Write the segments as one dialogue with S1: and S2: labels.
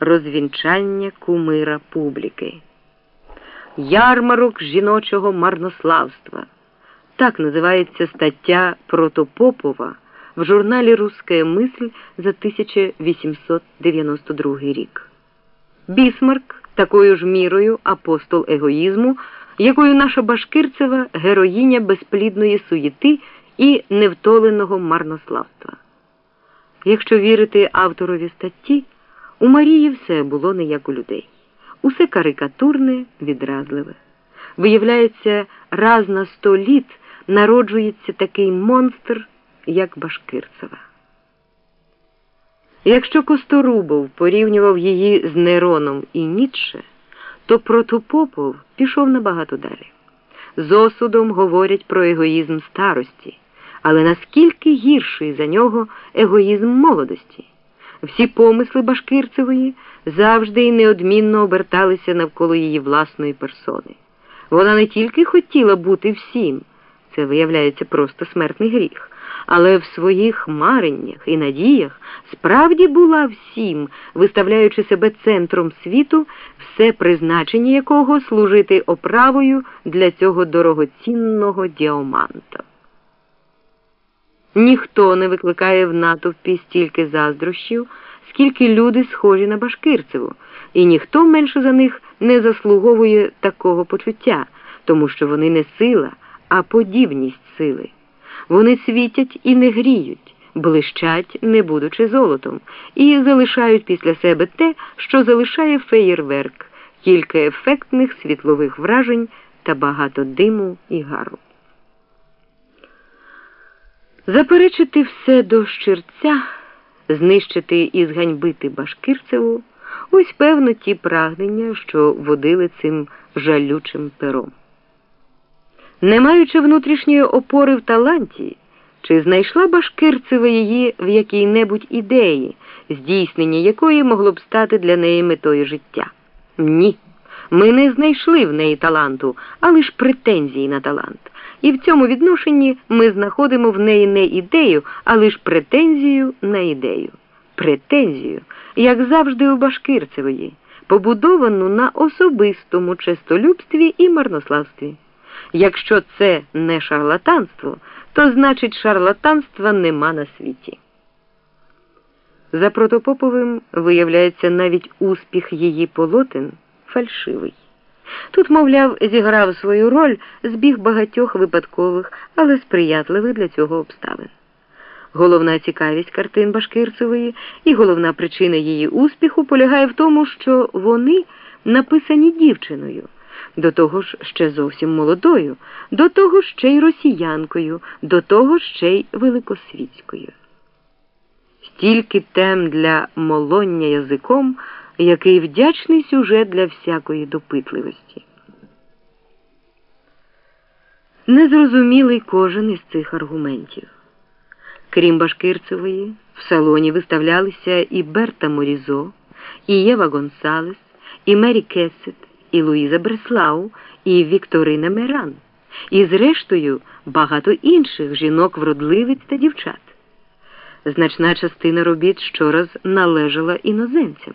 S1: розвінчання кумира публіки. Ярмарок жіночого марнославства. Так називається стаття Протопопова в журналі Руська мисль за 1892 рік. Бісмарк такою ж мірою апостол егоїзму, якою наша Башкирцева героїня безплідної суєти і невтоленого марнославства. Якщо вірити авторові статті, у Марії все було не як у людей. Усе карикатурне, відразливе. Виявляється, раз на сто літ народжується такий монстр, як Башкирцева. Якщо Косторубов порівнював її з Нероном і Ніцше, то Протопопов пішов набагато далі. З осудом говорять про егоїзм старості, але наскільки гірший за нього егоїзм молодості? Всі помисли Башкирцевої завжди і неодмінно оберталися навколо її власної персони. Вона не тільки хотіла бути всім, це виявляється просто смертний гріх, але в своїх мареннях і надіях справді була всім, виставляючи себе центром світу, все призначення якого служити оправою для цього дорогоцінного діаманта. Ніхто не викликає в натовпі стільки заздрощів, скільки люди схожі на Башкирцеву, і ніхто менше за них не заслуговує такого почуття, тому що вони не сила, а подібність сили. Вони світять і не гріють, блищать, не будучи золотом, і залишають після себе те, що залишає феєрверк, кілька ефектних світлових вражень та багато диму і гару. Заперечити все до щирця, знищити і зганьбити Башкирцеву ось певно ті прагнення, що водили цим жалючим пером. Не маючи внутрішньої опори в таланті, чи знайшла Башкирцева її в якій-небудь ідеї, здійснення якої могло б стати для неї метою життя? Ні. Ми не знайшли в неї таланту, а лише претензії на талант. І в цьому відношенні ми знаходимо в неї не ідею, а лише претензію на ідею. Претензію, як завжди у Башкирцевої, побудовану на особистому честолюбстві і марнославстві. Якщо це не шарлатанство, то значить шарлатанства нема на світі. За Протопоповим виявляється навіть успіх її полотен фальшивий. Тут, мовляв, зіграв свою роль збіг багатьох випадкових, але сприятливих для цього обставин. Головна цікавість картин Башкирцевої і головна причина її успіху полягає в тому, що вони написані дівчиною, до того ж ще зовсім молодою, до того ще й росіянкою, до того ще й великосвітською. Стільки тем для молоння язиком який вдячний сюжет для всякої допитливості. Незрозумілий кожен із цих аргументів. Крім Башкирцевої, в салоні виставлялися і Берта Морізо, і Єва Гонсалес, і Мері Кесет, і Луїза Бреслау, і Вікторина Меран, і, зрештою, багато інших жінок-вродливиць та дівчат. Значна частина робіт щораз належала іноземцям.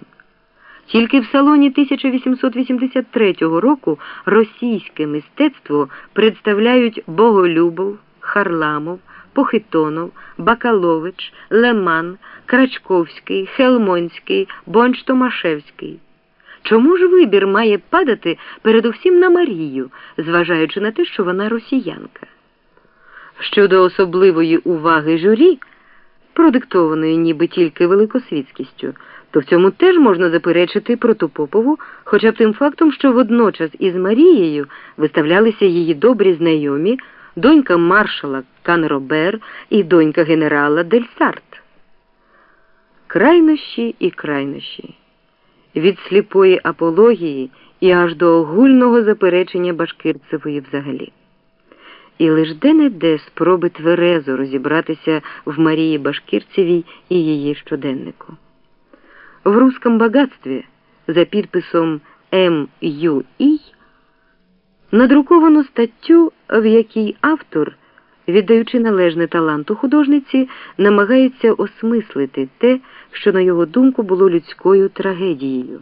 S1: Тільки в салоні 1883 року російське мистецтво представляють Боголюбов, Харламов, Похитонов, Бакалович, Леман, Крачковський, Хелмонський, Бонч Томашевський. Чому ж вибір має падати передусім на Марію, зважаючи на те, що вона росіянка? Щодо особливої уваги журі, продиктованої ніби тільки великосвітськістю, то в цьому теж можна заперечити Протопопову, хоча б тим фактом, що водночас із Марією виставлялися її добрі знайомі, донька маршала Канробер і донька генерала Дельсарт. Крайнощі і крайнощі. Від сліпої апології і аж до огульного заперечення Башкирцевої взагалі. І лиш де-не-де спроби тверезо розібратися в Марії Башкирцевій і її щоденнику. В русском багатстві за підписом М.Ю.І. надруковано статтю, в якій автор, віддаючи належне таланту художниці, намагається осмислити те, що, на його думку, було людською трагедією.